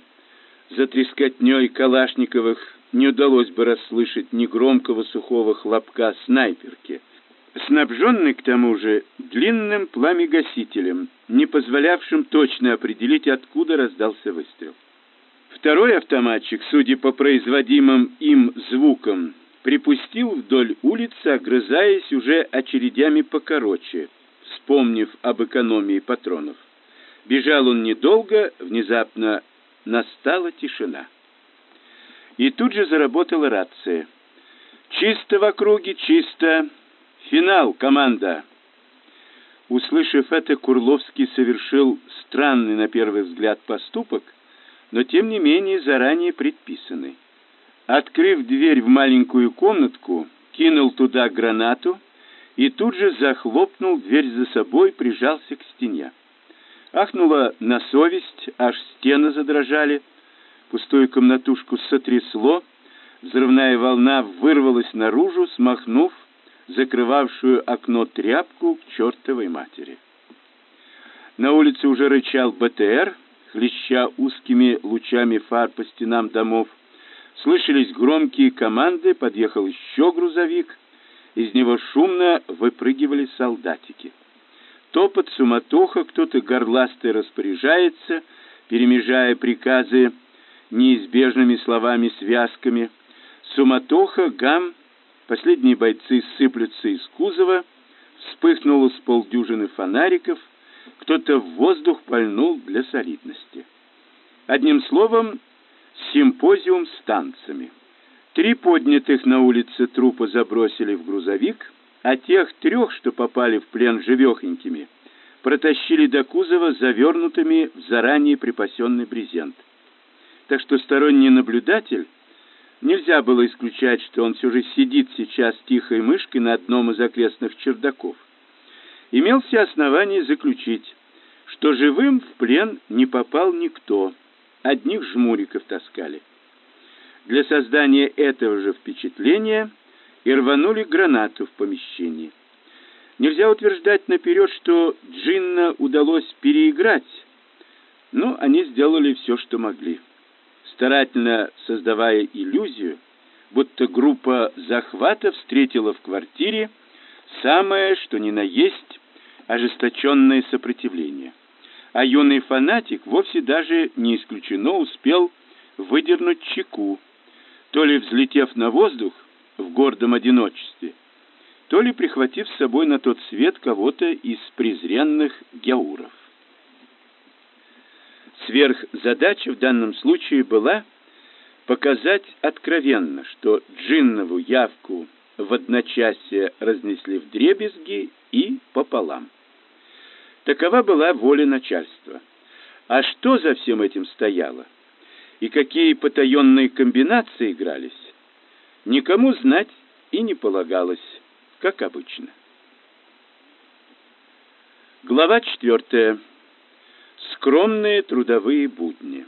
S2: За трескотней Калашниковых не удалось бы расслышать ни громкого сухого хлопка снайперки — снабженный к тому же длинным пламегасителем, не позволявшим точно определить, откуда раздался выстрел. Второй автоматчик, судя по производимым им звукам, припустил вдоль улицы, огрызаясь уже очередями покороче, вспомнив об экономии патронов. Бежал он недолго, внезапно настала тишина. И тут же заработала рация. «Чисто в округе, чисто!» Финал, команда. Услышав это, Курловский совершил странный на первый взгляд поступок, но тем не менее заранее предписанный. Открыв дверь в маленькую комнатку, кинул туда гранату и тут же захлопнул дверь за собой, прижался к стене. Ахнула на совесть, аж стены задрожали, пустую комнатушку сотрясло, взрывная волна вырвалась наружу, смахнув закрывавшую окно тряпку к чертовой матери. На улице уже рычал БТР, хлеща узкими лучами фар по стенам домов. Слышались громкие команды, подъехал еще грузовик. Из него шумно выпрыгивали солдатики. Топот, суматоха, кто-то горластый распоряжается, перемежая приказы неизбежными словами-связками. Суматоха, гам, Последние бойцы сыплются из кузова, вспыхнуло с полдюжины фонариков, кто-то в воздух пальнул для солидности. Одним словом, симпозиум с танцами. Три поднятых на улице трупа забросили в грузовик, а тех трех, что попали в плен живехонькими, протащили до кузова завернутыми в заранее припасенный брезент. Так что сторонний наблюдатель нельзя было исключать, что он все же сидит сейчас тихой мышкой на одном из окрестных чердаков. Имел все основания заключить, что живым в плен не попал никто, одних жмуриков таскали для создания этого же впечатления и рванули гранату в помещении. Нельзя утверждать наперед, что Джинна удалось переиграть, но они сделали все, что могли, старательно создавая иллюзию, будто группа захвата встретила в квартире самое, что ни на есть, ожесточенное сопротивление. А юный фанатик вовсе даже не исключено успел выдернуть чеку, то ли взлетев на воздух в гордом одиночестве, то ли прихватив с собой на тот свет кого-то из презренных геуров. Сверхзадача в данном случае была показать откровенно, что джиннову явку в одночасье разнесли в дребезги и пополам. Такова была воля начальства. А что за всем этим стояло? И какие потаенные комбинации игрались, никому знать и не полагалось, как обычно. Глава четвертая. Скромные трудовые будни.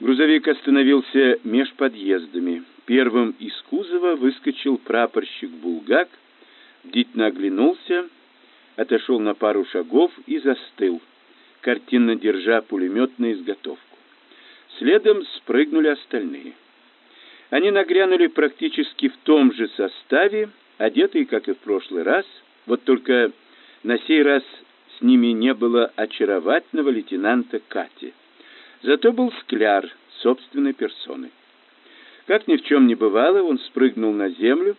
S2: Грузовик остановился меж подъездами. Первым из кузова выскочил прапорщик Булгак, бдительно оглянулся, отошел на пару шагов и застыл, картинно держа пулемет на изготовку. Следом спрыгнули остальные. Они нагрянули практически в том же составе, одетые, как и в прошлый раз, вот только на сей раз с ними не было очаровательного лейтенанта Кати. Зато был скляр собственной персоной. Как ни в чем не бывало, он спрыгнул на землю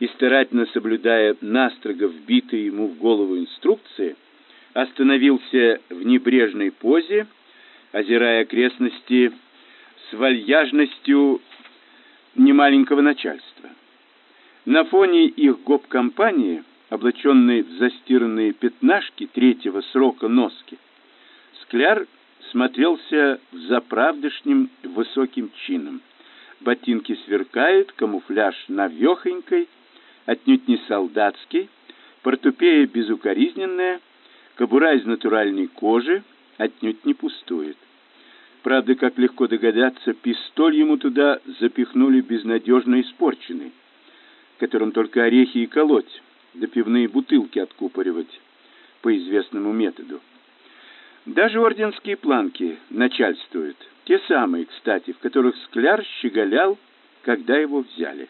S2: и, старательно соблюдая настрого вбитые ему в голову инструкции, остановился в небрежной позе, озирая окрестности с вальяжностью немаленького начальства. На фоне их гоп-компании, облаченной в застиранные пятнашки третьего срока носки, Скляр смотрелся заправдышним высоким чином. Ботинки сверкают, камуфляж навехонькой, отнюдь не солдатский, портупея безукоризненная, кобура из натуральной кожи, отнюдь не пустует. Правда, как легко догадаться, пистоль ему туда запихнули безнадежно испорченный, которым только орехи и колоть, да пивные бутылки откупоривать по известному методу. Даже орденские планки начальствуют, те самые, кстати, в которых Скляр щеголял, когда его взяли.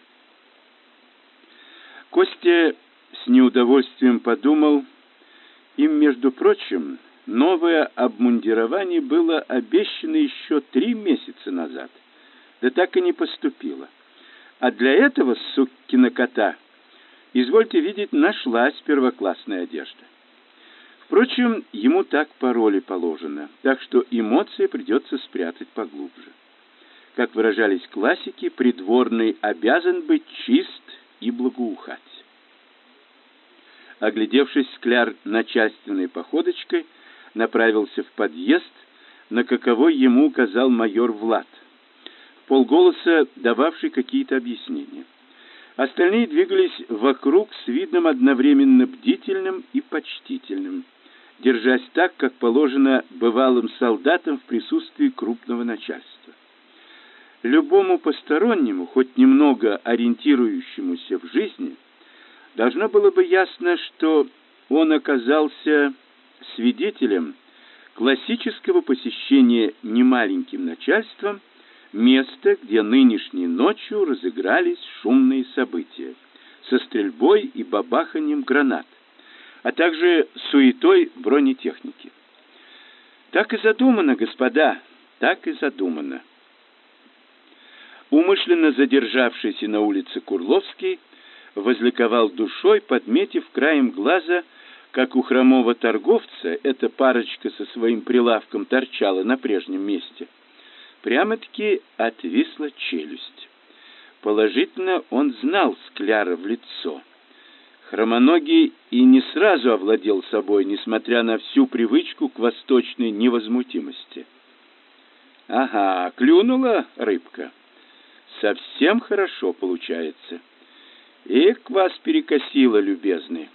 S2: Костя с неудовольствием подумал, им, между прочим, Новое обмундирование было обещано еще три месяца назад, да так и не поступило. А для этого, суккина кота, извольте видеть, нашлась первоклассная одежда. Впрочем, ему так по роли положено, так что эмоции придется спрятать поглубже. Как выражались классики, придворный обязан быть чист и благоухать. Оглядевшись, Скляр начальственной походочкой – направился в подъезд, на каковой ему указал майор Влад, полголоса дававший какие-то объяснения. Остальные двигались вокруг с видом одновременно бдительным и почтительным, держась так, как положено бывалым солдатам в присутствии крупного начальства. Любому постороннему, хоть немного ориентирующемуся в жизни, должно было бы ясно, что он оказался свидетелем классического посещения немаленьким начальством места, где нынешней ночью разыгрались шумные события со стрельбой и бабаханием гранат, а также суетой бронетехники. Так и задумано, господа, так и задумано. Умышленно задержавшийся на улице Курловский возликовал душой, подметив краем глаза как у хромого торговца эта парочка со своим прилавком торчала на прежнем месте, прямо-таки отвисла челюсть. Положительно он знал Скляра в лицо. Хромоногий и не сразу овладел собой, несмотря на всю привычку к восточной невозмутимости. Ага, клюнула рыбка. Совсем хорошо получается. Эх, вас перекосило, любезный.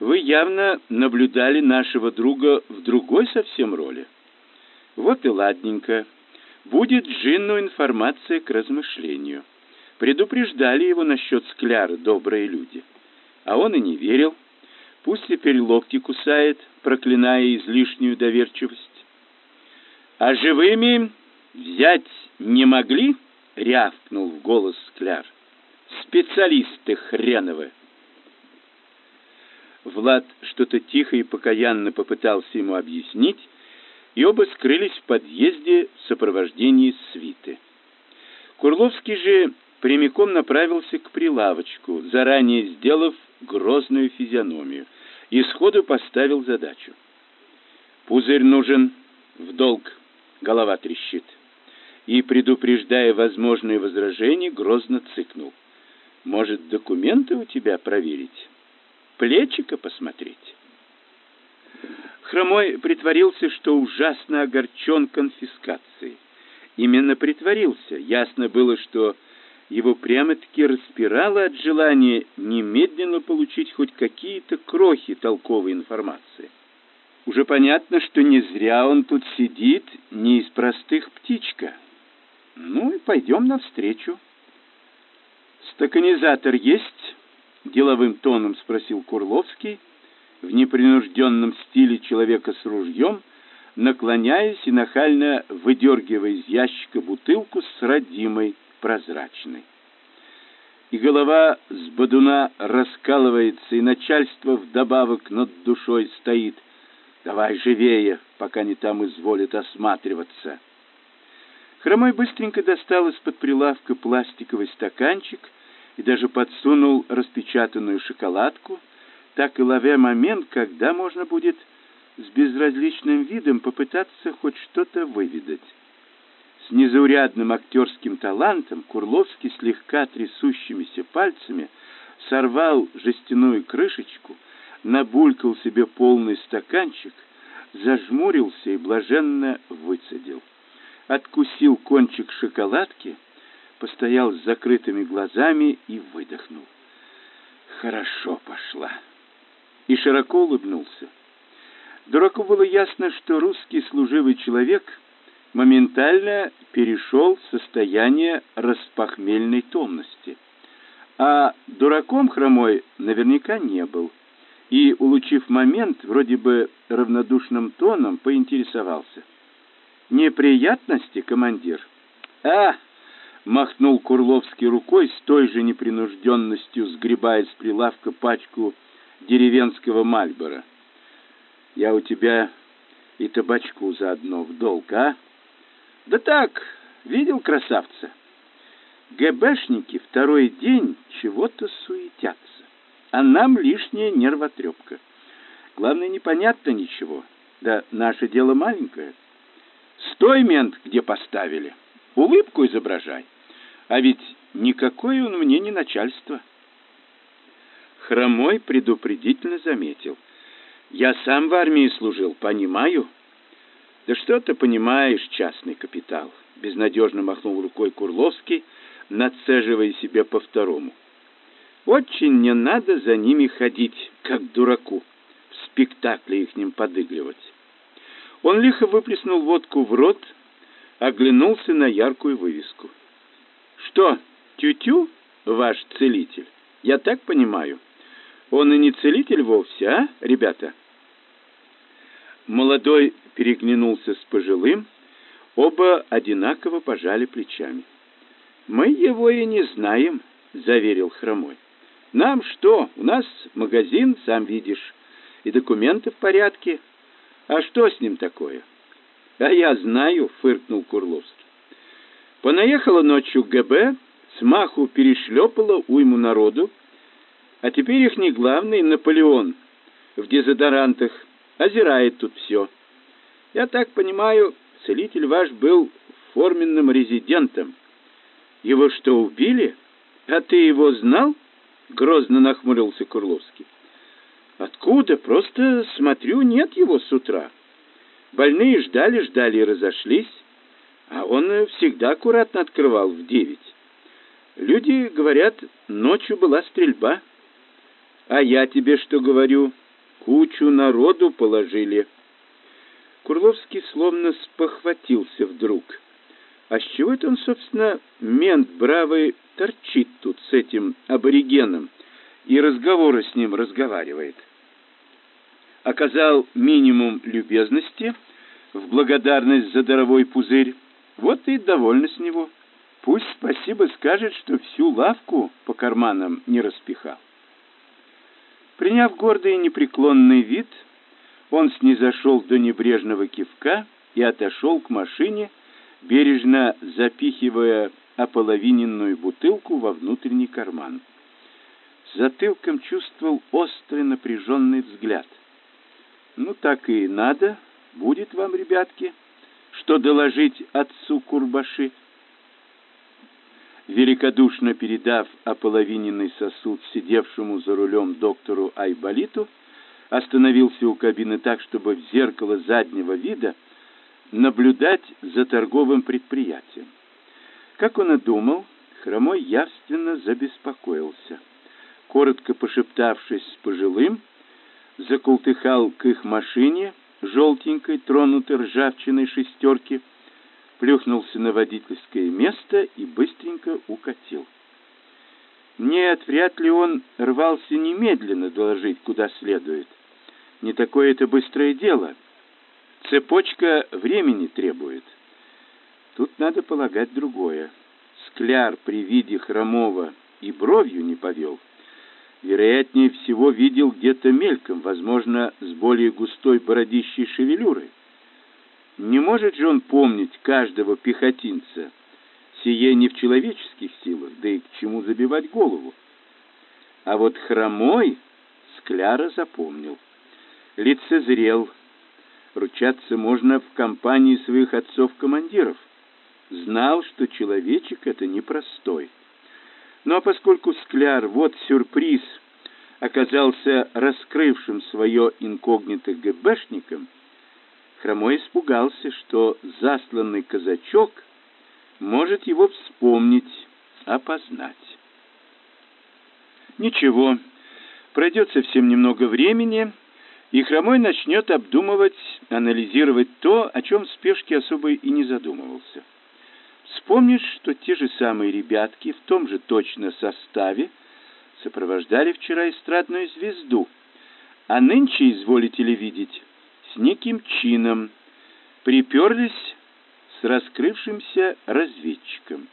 S2: Вы явно наблюдали нашего друга в другой совсем роли. Вот и ладненько. Будет Джинну информация к размышлению. Предупреждали его насчет скляры добрые люди. А он и не верил. Пусть теперь локти кусает, проклиная излишнюю доверчивость. А живыми взять не могли? рявкнул в голос скляр. Специалисты хреновы. Влад что-то тихо и покаянно попытался ему объяснить, и оба скрылись в подъезде в сопровождении свиты. Курловский же прямиком направился к прилавочку, заранее сделав грозную физиономию, и сходу поставил задачу. Пузырь нужен в долг, голова трещит. И, предупреждая возможные возражения, грозно цыкнул. «Может, документы у тебя проверить? Плечика посмотреть?» Хромой притворился, что ужасно огорчен конфискацией. Именно притворился. Ясно было, что его прямо-таки распирало от желания немедленно получить хоть какие-то крохи толковой информации. Уже понятно, что не зря он тут сидит, не из простых птичка. Ну и пойдем навстречу. Стаканизатор есть? Деловым тоном спросил Курловский, в непринужденном стиле человека с ружьем, наклоняясь и нахально выдергивая из ящика бутылку с родимой прозрачной. И голова с бодуна раскалывается, и начальство вдобавок над душой стоит. Давай живее, пока не там изволит осматриваться. Хромой быстренько достал из-под прилавка пластиковый стаканчик и даже подсунул распечатанную шоколадку, так и ловя момент, когда можно будет с безразличным видом попытаться хоть что-то выведать. С незаурядным актерским талантом Курловский слегка трясущимися пальцами сорвал жестяную крышечку, набулькал себе полный стаканчик, зажмурился и блаженно выцедил. Откусил кончик шоколадки, постоял с закрытыми глазами и выдохнул. Хорошо пошла. И широко улыбнулся. Дураку было ясно, что русский служивый человек моментально перешел в состояние распохмельной томности. А дураком хромой наверняка не был. И, улучив момент, вроде бы равнодушным тоном поинтересовался. «Неприятности, командир?» «А!» — махнул Курловский рукой с той же непринужденностью, сгребая с прилавка пачку деревенского мальбора. «Я у тебя и табачку заодно в долг, а?» Да так, видел красавца. ГБшники второй день чего-то суетятся, а нам лишняя нервотрепка. Главное, непонятно ничего. Да наше дело маленькое. Стой, мент, где поставили. Улыбку изображай. А ведь никакое он мне не начальство. Хромой предупредительно заметил. Я сам в армии служил, понимаю. Да что ты понимаешь, частный капитал? Безнадежно махнул рукой Курловский, нацеживая себе по второму. Очень не надо за ними ходить, как дураку, в спектакле их ним подыгрывать. Он лихо выплеснул водку в рот, оглянулся на яркую вывеску. Что, тю-тю, ваш целитель? Я так понимаю. Он и не целитель вовсе, а, ребята? Молодой переглянулся с пожилым, оба одинаково пожали плечами. «Мы его и не знаем», — заверил Хромой. «Нам что? У нас магазин, сам видишь, и документы в порядке. А что с ним такое?» «А я знаю», — фыркнул Курловский. «Понаехала ночью ГБ, смаху перешлепала уйму народу, а теперь их не главный Наполеон
S1: в дезодорантах, озирает тут все. Я так понимаю, целитель ваш был форменным резидентом. Его что, убили? А ты его знал? Грозно нахмурился Курловский. Откуда? Просто смотрю, нет его с утра. Больные ждали, ждали и разошлись, а он всегда аккуратно открывал в девять. Люди говорят, ночью была стрельба. А я тебе что говорю? Кучу народу положили. Курловский словно спохватился вдруг. А с чего это он, собственно, мент бравый торчит тут с этим аборигеном и разговоры с ним разговаривает? Оказал минимум любезности в благодарность за даровой пузырь. Вот и довольна с него. Пусть спасибо скажет, что всю лавку по карманам не распихал. Приняв гордый и непреклонный вид, он снизошел до небрежного кивка и отошел к машине, бережно запихивая ополовиненную бутылку во внутренний карман. Затылком чувствовал острый напряженный взгляд. «Ну, так и надо, будет вам, ребятки, что доложить отцу Курбаши» великодушно передав ополовиненный сосуд сидевшему за рулем доктору Айболиту, остановился у кабины так, чтобы в зеркало заднего вида наблюдать за торговым предприятием. Как он и думал, Хромой явственно забеспокоился. Коротко пошептавшись с пожилым, закултыхал к их машине, желтенькой, тронутой ржавчиной шестерки, плюхнулся на водительское место и быстренько укатил. Нет, вряд ли он рвался немедленно доложить, куда следует. Не такое это быстрое дело. Цепочка времени требует. Тут надо полагать другое. Скляр при виде хромого и бровью не повел. Вероятнее всего видел где-то мельком, возможно, с более густой бородищей шевелюрой. Не может же он помнить каждого пехотинца. Сие не в человеческих силах, да и к чему забивать голову. А вот хромой Скляра запомнил. Лицезрел. Ручаться можно в компании своих отцов-командиров. Знал, что человечек это непростой. Ну а поскольку Скляр, вот сюрприз, оказался раскрывшим свое инкогнито ГБшником, Хромой испугался, что засланный казачок может его вспомнить, опознать. Ничего, пройдет совсем немного времени, и Хромой начнет обдумывать, анализировать то, о чем в спешке особо и не задумывался. Вспомнишь, что те же самые ребятки в том же точно составе сопровождали вчера эстрадную звезду, а нынче, изволите ли видеть, с неким чином приперлись с раскрывшимся разведчиком.